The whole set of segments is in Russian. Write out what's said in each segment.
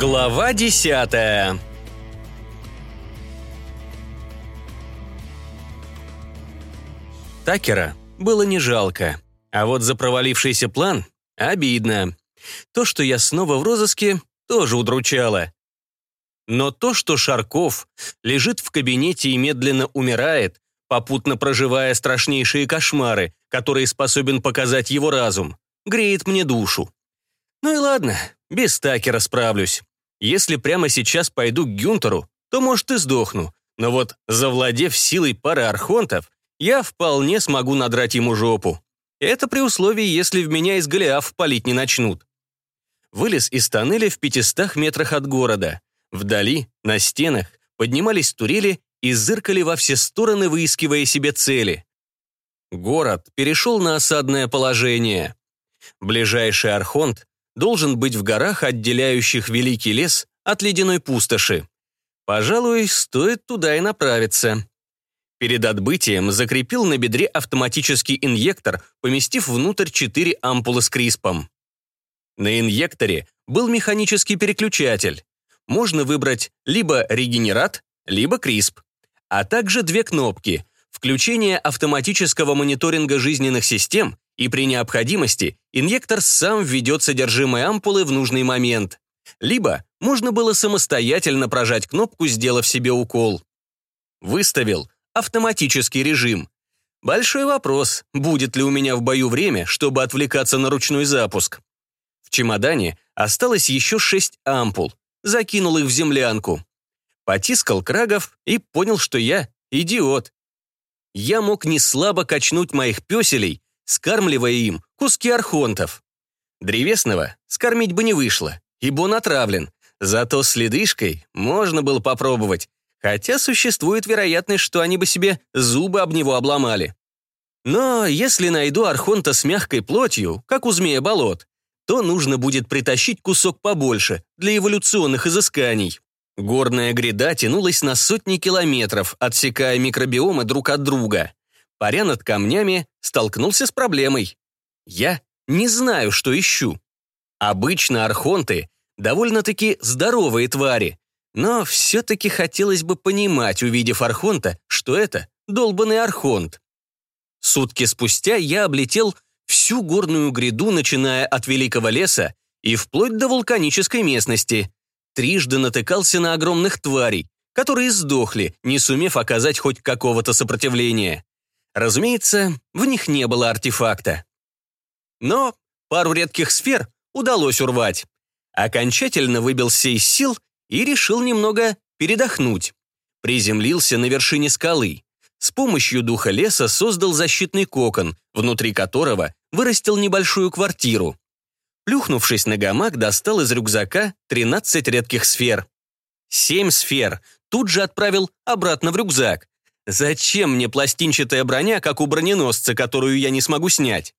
Глава десятая Такера было не жалко, а вот за провалившийся план обидно. То, что я снова в розыске, тоже удручало. Но то, что Шарков лежит в кабинете и медленно умирает, попутно проживая страшнейшие кошмары, которые способен показать его разум, греет мне душу. Ну и ладно, без Такера справлюсь. Если прямо сейчас пойду к Гюнтеру, то, может, и сдохну. Но вот, завладев силой пары архонтов, я вполне смогу надрать ему жопу. Это при условии, если в меня из Голиаф палить не начнут. Вылез из тоннеля в 500 метрах от города. Вдали, на стенах, поднимались турели и зыркали во все стороны, выискивая себе цели. Город перешел на осадное положение. Ближайший архонт должен быть в горах, отделяющих Великий лес от ледяной пустоши. Пожалуй, стоит туда и направиться. Перед отбытием закрепил на бедре автоматический инъектор, поместив внутрь четыре ампулы с криспом. На инъекторе был механический переключатель. Можно выбрать либо регенерат, либо крисп, а также две кнопки – включение автоматического мониторинга жизненных систем и при необходимости инъектор сам введет содержимое ампулы в нужный момент. Либо можно было самостоятельно прожать кнопку, сделав себе укол. Выставил автоматический режим. Большой вопрос, будет ли у меня в бою время, чтобы отвлекаться на ручной запуск. В чемодане осталось еще шесть ампул. Закинул их в землянку. Потискал крагов и понял, что я идиот. Я мог не слабо качнуть моих песелей, скармливая им куски архонтов. Древесного скормить бы не вышло, ибо он отравлен, зато с ледышкой можно было попробовать, хотя существует вероятность, что они бы себе зубы об него обломали. Но если найду архонта с мягкой плотью, как у змея болот, то нужно будет притащить кусок побольше для эволюционных изысканий. Горная гряда тянулась на сотни километров, отсекая микробиомы друг от друга. Паря над камнями, столкнулся с проблемой. Я не знаю, что ищу. Обычно архонты довольно-таки здоровые твари, но все-таки хотелось бы понимать, увидев архонта, что это долбанный архонт. Сутки спустя я облетел всю горную гряду, начиная от Великого леса и вплоть до вулканической местности. Трижды натыкался на огромных тварей, которые сдохли, не сумев оказать хоть какого-то сопротивления. Разумеется, в них не было артефакта. Но пару редких сфер удалось урвать. Окончательно выбился из сил и решил немного передохнуть. Приземлился на вершине скалы. С помощью духа леса создал защитный кокон, внутри которого вырастил небольшую квартиру. Плюхнувшись на гамак, достал из рюкзака 13 редких сфер. Семь сфер тут же отправил обратно в рюкзак. Зачем мне пластинчатая броня, как у броненосца, которую я не смогу снять?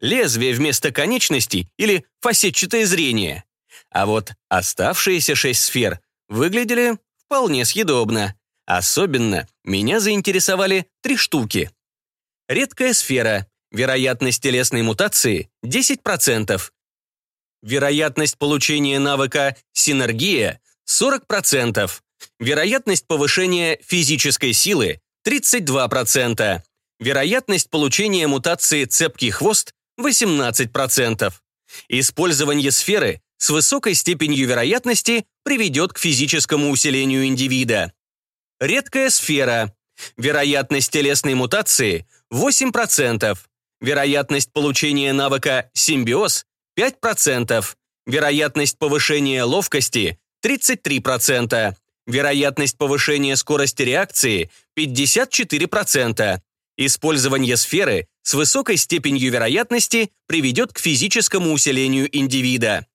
Лезвие вместо конечностей или фасетчатое зрение? А вот оставшиеся шесть сфер выглядели вполне съедобно. Особенно меня заинтересовали три штуки. Редкая сфера. Вероятность телесной мутации – 10%. Вероятность получения навыка «Синергия» – 40%. Вероятность повышения физической силы 32%. Вероятность получения мутации цепкий хвост 18%. Использование сферы с высокой степенью вероятности приведет к физическому усилению индивида. Редкая сфера. Вероятность телесной мутации 8%. Вероятность получения навыка симбиоз 5%. Вероятность повышения ловкости 33%. Вероятность повышения скорости реакции 54%. Использование сферы с высокой степенью вероятности приведет к физическому усилению индивида.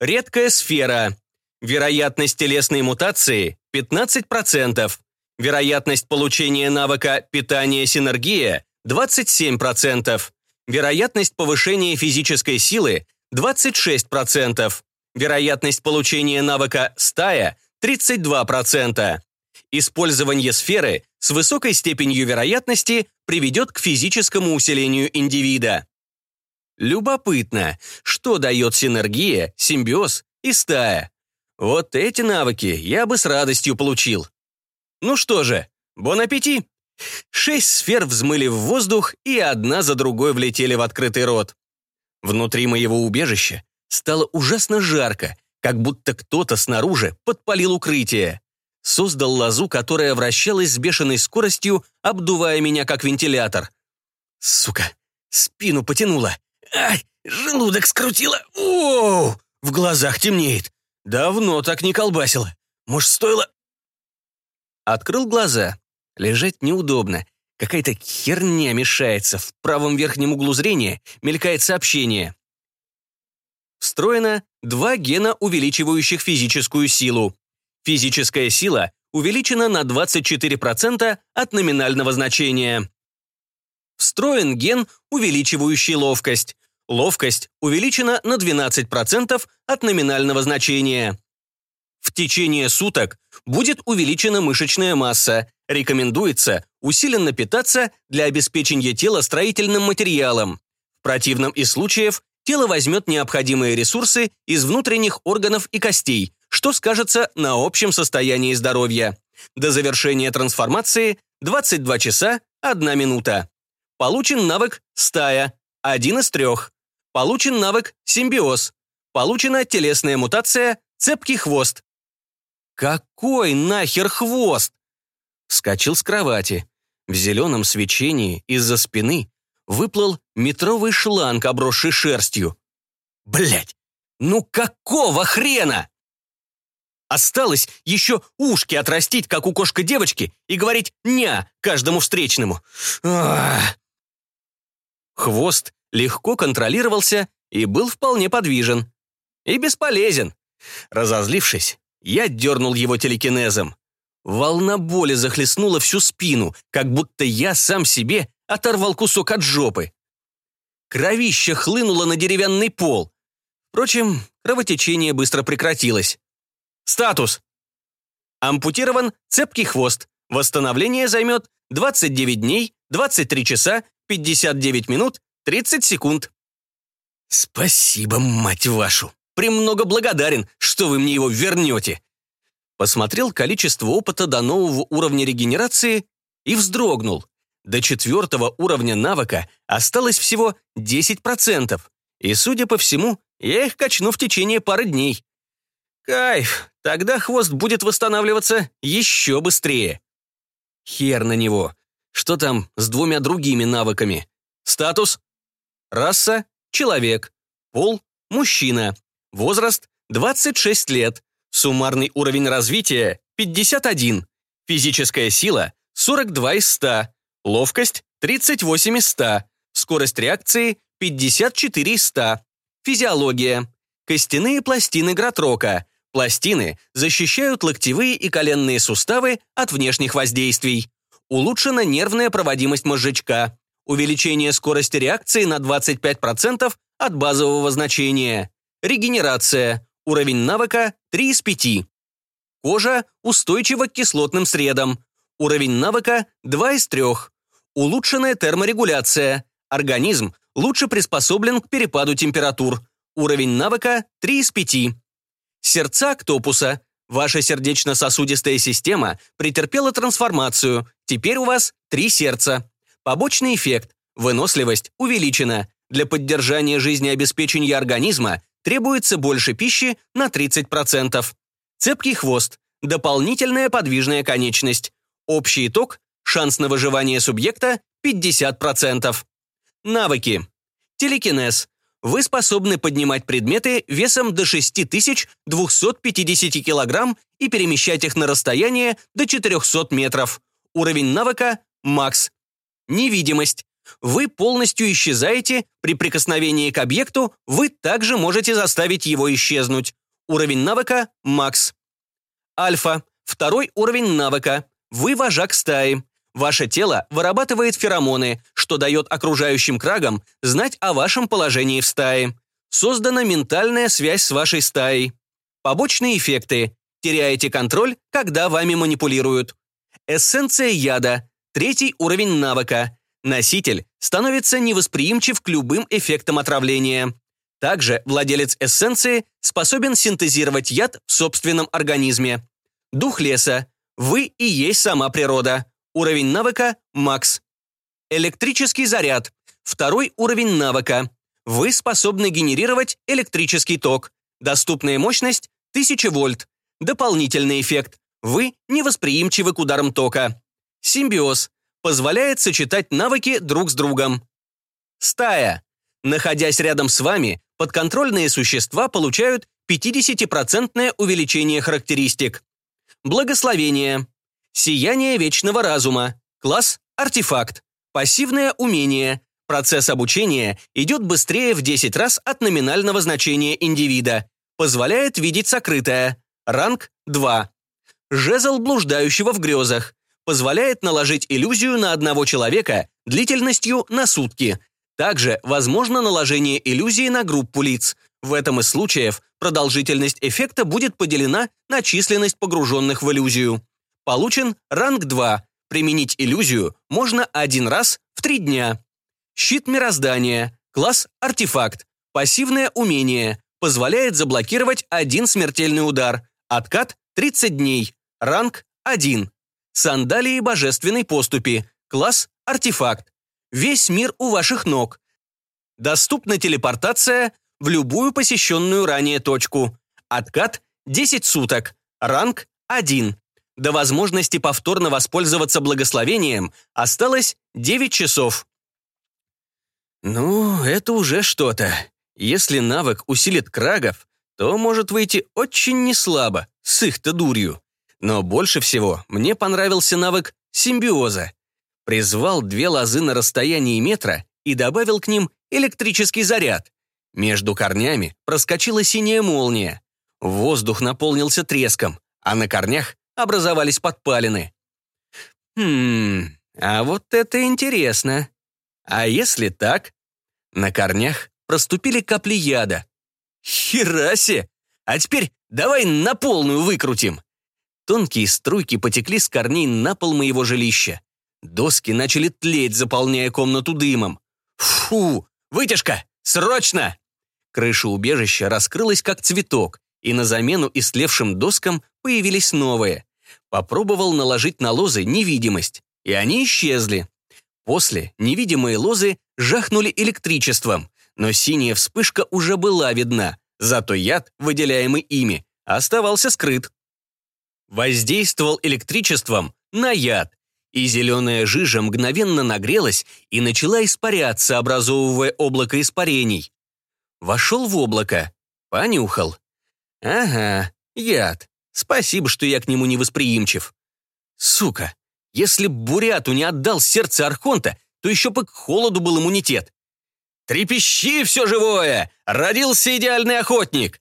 Редкая сфера. Вероятность телесной мутации 15%. Вероятность получения навыка питание-синергия 27%. Вероятность повышения физической силы 26%. Вероятность получения навыка стая 32%. Использование сферы с высокой степенью вероятности приведет к физическому усилению индивида. Любопытно, что дает синергия, симбиоз и стая. Вот эти навыки я бы с радостью получил. Ну что же, бон аппетит! Шесть сфер взмыли в воздух, и одна за другой влетели в открытый рот. Внутри моего убежища стало ужасно жарко, как будто кто-то снаружи подпалил укрытие. Создал лозу, которая вращалась с бешеной скоростью, обдувая меня как вентилятор. Сука, спину потянула. Ай, желудок скрутило. Оу, в глазах темнеет. Давно так не колбасило. Может, стоило... Открыл глаза. Лежать неудобно. Какая-то херня мешается. В правом верхнем углу зрения мелькает сообщение. Встроено два гена, увеличивающих физическую силу. Физическая сила увеличена на 24% от номинального значения. Встроен ген, увеличивающий ловкость. Ловкость увеличена на 12% от номинального значения. В течение суток будет увеличена мышечная масса. Рекомендуется усиленно питаться для обеспечения тела строительным материалом. В противном из случаев тело возьмет необходимые ресурсы из внутренних органов и костей, что скажется на общем состоянии здоровья. До завершения трансформации 22 часа 1 минута. Получен навык «Стая» – один из трех. Получен навык «Симбиоз». Получена телесная мутация «Цепкий хвост». Какой нахер хвост? Вскочил с кровати. В зеленом свечении из-за спины выплыл метровый шланг, обросший шерстью. Блять, ну какого хрена? Осталось еще ушки отрастить, как у кошка-девочки, и говорить «ня» каждому встречному. Хвост легко контролировался и был вполне подвижен. И бесполезен. Разозлившись, я дернул его телекинезом. Волна боли захлестнула всю спину, как будто я сам себе оторвал кусок от жопы. Кровище хлынуло на деревянный пол. Впрочем, кровотечение быстро прекратилось. Статус. Ампутирован цепкий хвост. Восстановление займет 29 дней, 23 часа, 59 минут, 30 секунд. Спасибо, мать вашу. Премного благодарен, что вы мне его вернете. Посмотрел количество опыта до нового уровня регенерации и вздрогнул. До четвертого уровня навыка осталось всего 10%, и, судя по всему, я их качну в течение пары дней. Кайф, тогда хвост будет восстанавливаться еще быстрее. Хер на него. Что там с двумя другими навыками? Статус? Раса – человек. Пол – мужчина. Возраст – 26 лет. Суммарный уровень развития – 51. Физическая сила – 42 из 100. Ловкость – 38 из 100. Скорость реакции – 54 из 100. Физиология. Костяные пластины Гратрока. Пластины защищают локтевые и коленные суставы от внешних воздействий. Улучшена нервная проводимость мозжечка. Увеличение скорости реакции на 25% от базового значения. Регенерация. Уровень навыка 3 из 5. Кожа устойчива к кислотным средам. Уровень навыка 2 из 3. Улучшенная терморегуляция. Организм лучше приспособлен к перепаду температур. Уровень навыка 3 из 5. Сердца октопуса. Ваша сердечно-сосудистая система претерпела трансформацию. Теперь у вас три сердца. Побочный эффект. Выносливость увеличена. Для поддержания жизнеобеспечения организма требуется больше пищи на 30%. Цепкий хвост, дополнительная подвижная конечность. Общий итог – шанс на выживание субъекта 50%. Навыки. Телекинез. Вы способны поднимать предметы весом до 6250 кг и перемещать их на расстояние до 400 метров. Уровень навыка – макс. Невидимость. Вы полностью исчезаете, при прикосновении к объекту вы также можете заставить его исчезнуть. Уровень навыка – макс. Альфа. Второй уровень навыка. Вы вожак стаи. Ваше тело вырабатывает феромоны, что дает окружающим крагам знать о вашем положении в стае. Создана ментальная связь с вашей стаей. Побочные эффекты. Теряете контроль, когда вами манипулируют. Эссенция яда. Третий уровень навыка. Носитель становится невосприимчив к любым эффектам отравления. Также владелец эссенции способен синтезировать яд в собственном организме. Дух леса. Вы и есть сама природа. Уровень навыка – макс. Электрический заряд. Второй уровень навыка. Вы способны генерировать электрический ток. Доступная мощность – 1000 вольт. Дополнительный эффект. Вы невосприимчивы к ударам тока. Симбиоз. Позволяет сочетать навыки друг с другом. Стая. Находясь рядом с вами, подконтрольные существа получают 50% увеличение характеристик. Благословение. Сияние вечного разума. Класс – артефакт. Пассивное умение. Процесс обучения идет быстрее в 10 раз от номинального значения индивида. Позволяет видеть сокрытое. Ранг – 2. Жезл блуждающего в грезах. Позволяет наложить иллюзию на одного человека длительностью на сутки. Также возможно наложение иллюзии на группу лиц. В этом из случаев продолжительность эффекта будет поделена на численность погруженных в иллюзию. Получен ранг 2. Применить иллюзию можно один раз в три дня. Щит мироздания. Класс артефакт. Пассивное умение. Позволяет заблокировать один смертельный удар. Откат 30 дней. Ранг 1. Сандалии божественной поступи. Класс артефакт. Весь мир у ваших ног. Доступна телепортация в любую посещенную ранее точку. Откат 10 суток. Ранг 1. До возможности повторно воспользоваться благословением осталось 9 часов. Ну, это уже что-то. Если навык усилит крагов, то может выйти очень неслабо, с их-то дурью. Но больше всего мне понравился навык симбиоза. Призвал две лозы на расстоянии метра и добавил к ним электрический заряд. Между корнями проскочила синяя молния. Воздух наполнился треском, а на корнях образовались подпалины. Хм, а вот это интересно. А если так? На корнях проступили капли яда. Херасе! А теперь давай на полную выкрутим. Тонкие струйки потекли с корней на пол моего жилища. Доски начали тлеть, заполняя комнату дымом. Фу! Вытяжка! Срочно! Крыша убежища раскрылась как цветок, и на замену истлевшим доскам появились новые. Попробовал наложить на лозы невидимость, и они исчезли. После невидимые лозы жахнули электричеством, но синяя вспышка уже была видна, зато яд, выделяемый ими, оставался скрыт воздействовал электричеством на яд, и зеленая жижа мгновенно нагрелась и начала испаряться, образовывая облако испарений. Вошел в облако, понюхал. Ага, яд. Спасибо, что я к нему не восприимчив. Сука, если б Буряту не отдал сердце Архонта, то еще бы к холоду был иммунитет. «Трепещи, все живое! Родился идеальный охотник!»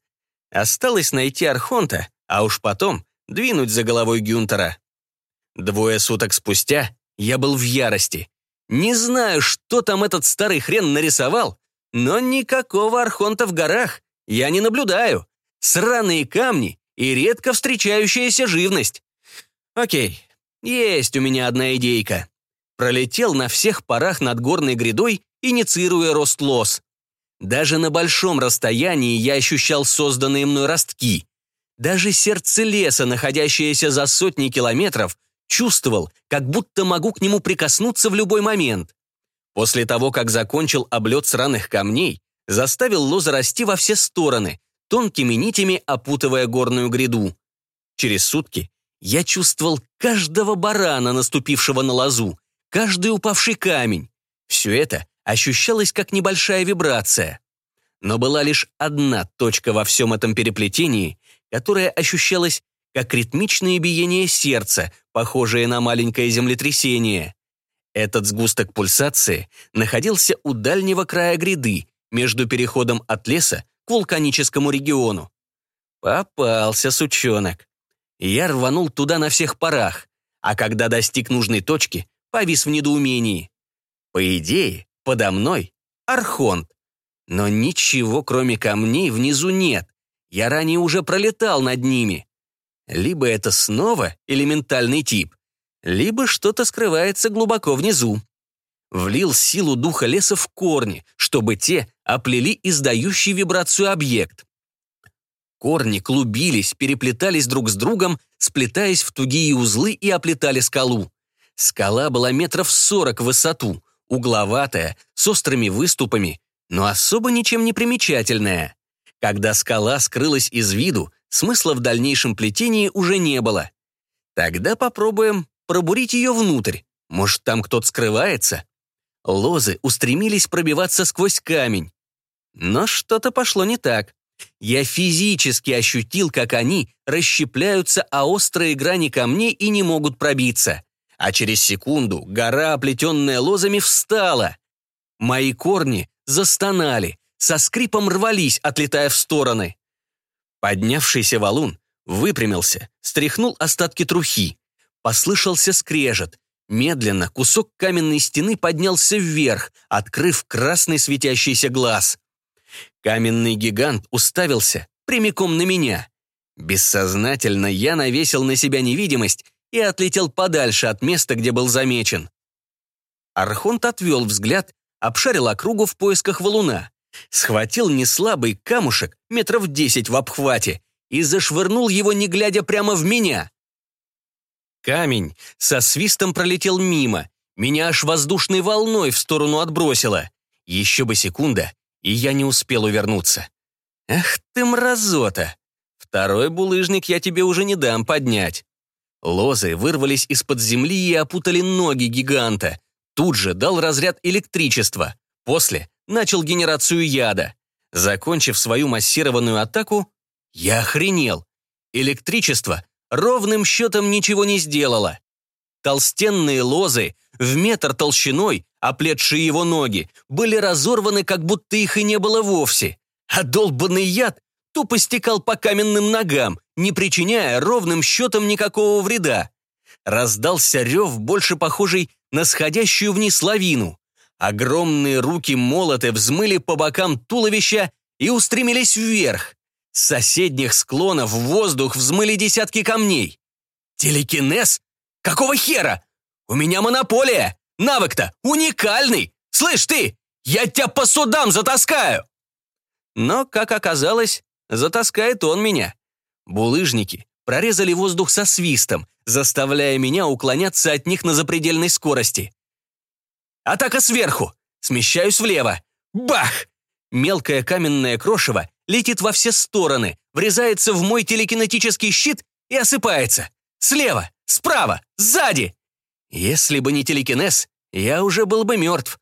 Осталось найти Архонта, а уж потом двинуть за головой Гюнтера. Двое суток спустя я был в ярости. Не знаю, что там этот старый хрен нарисовал, но никакого архонта в горах я не наблюдаю. Сраные камни и редко встречающаяся живность. Окей, есть у меня одна идейка. Пролетел на всех парах над горной грядой, инициируя рост лос. Даже на большом расстоянии я ощущал созданные мной ростки. Даже сердце леса, находящееся за сотни километров, чувствовал, как будто могу к нему прикоснуться в любой момент. После того, как закончил облет сраных камней, заставил лоза расти во все стороны, тонкими нитями опутывая горную гряду. Через сутки я чувствовал каждого барана, наступившего на лозу, каждый упавший камень. Все это ощущалось как небольшая вибрация. Но была лишь одна точка во всем этом переплетении, которое ощущалось как ритмичное биение сердца, похожее на маленькое землетрясение. Этот сгусток пульсации находился у дальнего края гряды, между переходом от леса к вулканическому региону. Попался сучонок. Я рванул туда на всех парах, а когда достиг нужной точки, повис в недоумении. По идее, подо мной — Архонт. Но ничего, кроме камней, внизу нет. Я ранее уже пролетал над ними. Либо это снова элементальный тип, либо что-то скрывается глубоко внизу. Влил силу духа леса в корни, чтобы те оплели издающий вибрацию объект. Корни клубились, переплетались друг с другом, сплетаясь в тугие узлы и оплетали скалу. Скала была метров сорок в высоту, угловатая, с острыми выступами, но особо ничем не примечательная. Когда скала скрылась из виду, смысла в дальнейшем плетении уже не было. Тогда попробуем пробурить ее внутрь. Может, там кто-то скрывается? Лозы устремились пробиваться сквозь камень. Но что-то пошло не так. Я физически ощутил, как они расщепляются о острые грани камней и не могут пробиться. А через секунду гора, оплетенная лозами, встала. Мои корни застонали, со скрипом рвались, отлетая в стороны. Поднявшийся валун выпрямился, стряхнул остатки трухи. Послышался скрежет. Медленно кусок каменной стены поднялся вверх, открыв красный светящийся глаз. Каменный гигант уставился прямиком на меня. Бессознательно я навесил на себя невидимость и отлетел подальше от места, где был замечен. Архонт отвел взгляд, обшарил округу в поисках валуна, схватил неслабый камушек метров десять в обхвате и зашвырнул его, не глядя прямо в меня. Камень со свистом пролетел мимо, меня аж воздушной волной в сторону отбросило. Еще бы секунда, и я не успел увернуться. «Ах ты, мразота! Второй булыжник я тебе уже не дам поднять». Лозы вырвались из-под земли и опутали ноги гиганта. Тут же дал разряд электричества. После начал генерацию яда. Закончив свою массированную атаку, я охренел. Электричество ровным счетом ничего не сделало. Толстенные лозы в метр толщиной, оплетшие его ноги, были разорваны, как будто их и не было вовсе. А долбанный яд тупо стекал по каменным ногам, не причиняя ровным счетом никакого вреда. Раздался рев, больше похожий на сходящую вниз лавину. Огромные руки молоты взмыли по бокам туловища и устремились вверх. С соседних склонов в воздух взмыли десятки камней. Телекинез? Какого хера? У меня монополия! Навык-то уникальный! Слышь ты, я тебя по судам затаскаю!» Но, как оказалось, затаскает он меня. Булыжники прорезали воздух со свистом, заставляя меня уклоняться от них на запредельной скорости. Атака сверху! Смещаюсь влево. Бах! Мелкое каменное крошево летит во все стороны, врезается в мой телекинетический щит и осыпается. Слева, справа, сзади. Если бы не телекинез, я уже был бы мертв.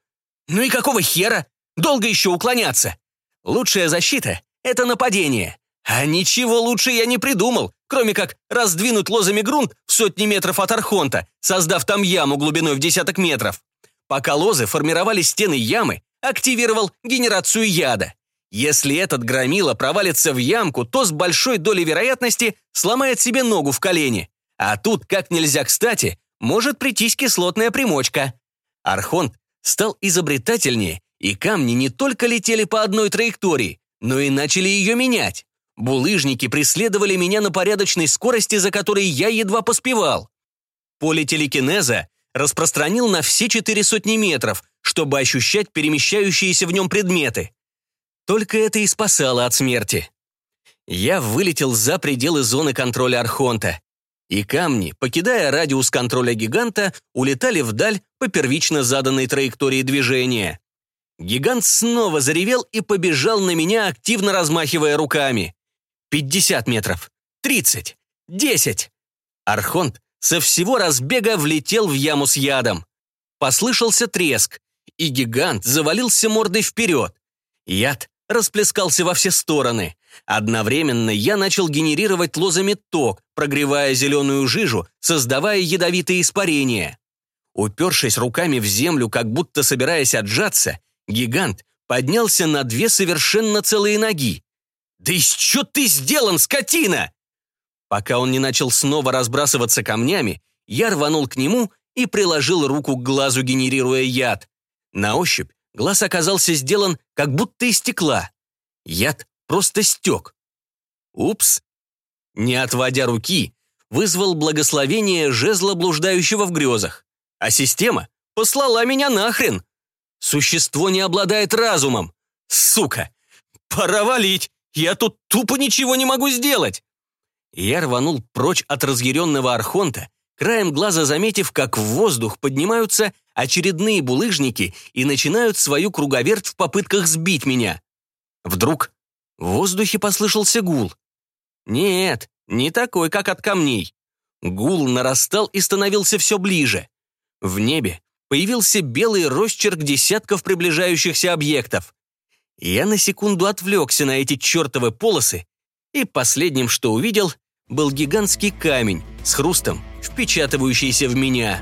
Ну и какого хера? Долго еще уклоняться? Лучшая защита — это нападение. А ничего лучше я не придумал, кроме как раздвинуть лозами грунт в сотни метров от Архонта, создав там яму глубиной в десяток метров. Пока лозы формировали стены ямы, активировал генерацию яда. Если этот громила провалится в ямку, то с большой долей вероятности сломает себе ногу в колене. А тут, как нельзя кстати, может прийтись кислотная примочка. Архонт стал изобретательнее, и камни не только летели по одной траектории, но и начали ее менять. Булыжники преследовали меня на порядочной скорости, за которой я едва поспевал. Поле телекинеза распространил на все четыре сотни метров, чтобы ощущать перемещающиеся в нем предметы. Только это и спасало от смерти. Я вылетел за пределы зоны контроля Архонта, и камни, покидая радиус контроля гиганта, улетали вдаль по первично заданной траектории движения. Гигант снова заревел и побежал на меня, активно размахивая руками. 50 метров. 30. 10. Архонт со всего разбега влетел в яму с ядом. Послышался треск, и гигант завалился мордой вперед. Яд расплескался во все стороны. Одновременно я начал генерировать лозами ток, прогревая зеленую жижу, создавая ядовитые испарения. Упершись руками в землю, как будто собираясь отжаться, гигант поднялся на две совершенно целые ноги. «Да из чё ты сделан, скотина?» Пока он не начал снова разбрасываться камнями, я рванул к нему и приложил руку к глазу, генерируя яд. На ощупь глаз оказался сделан как будто из стекла. Яд просто стек. Упс. Не отводя руки, вызвал благословение жезла, блуждающего в грезах. А система послала меня нахрен. Существо не обладает разумом. Сука! Пора валить! Я тут тупо ничего не могу сделать!» Я рванул прочь от разъяренного архонта, краем глаза заметив, как в воздух поднимаются очередные булыжники и начинают свою круговерть в попытках сбить меня. Вдруг в воздухе послышался гул. Нет, не такой, как от камней. Гул нарастал и становился все ближе. В небе появился белый росчерк десятков приближающихся объектов. Я на секунду отвлекся на эти чертовы полосы, и последним, что увидел, был гигантский камень с хрустом, впечатывающийся в меня.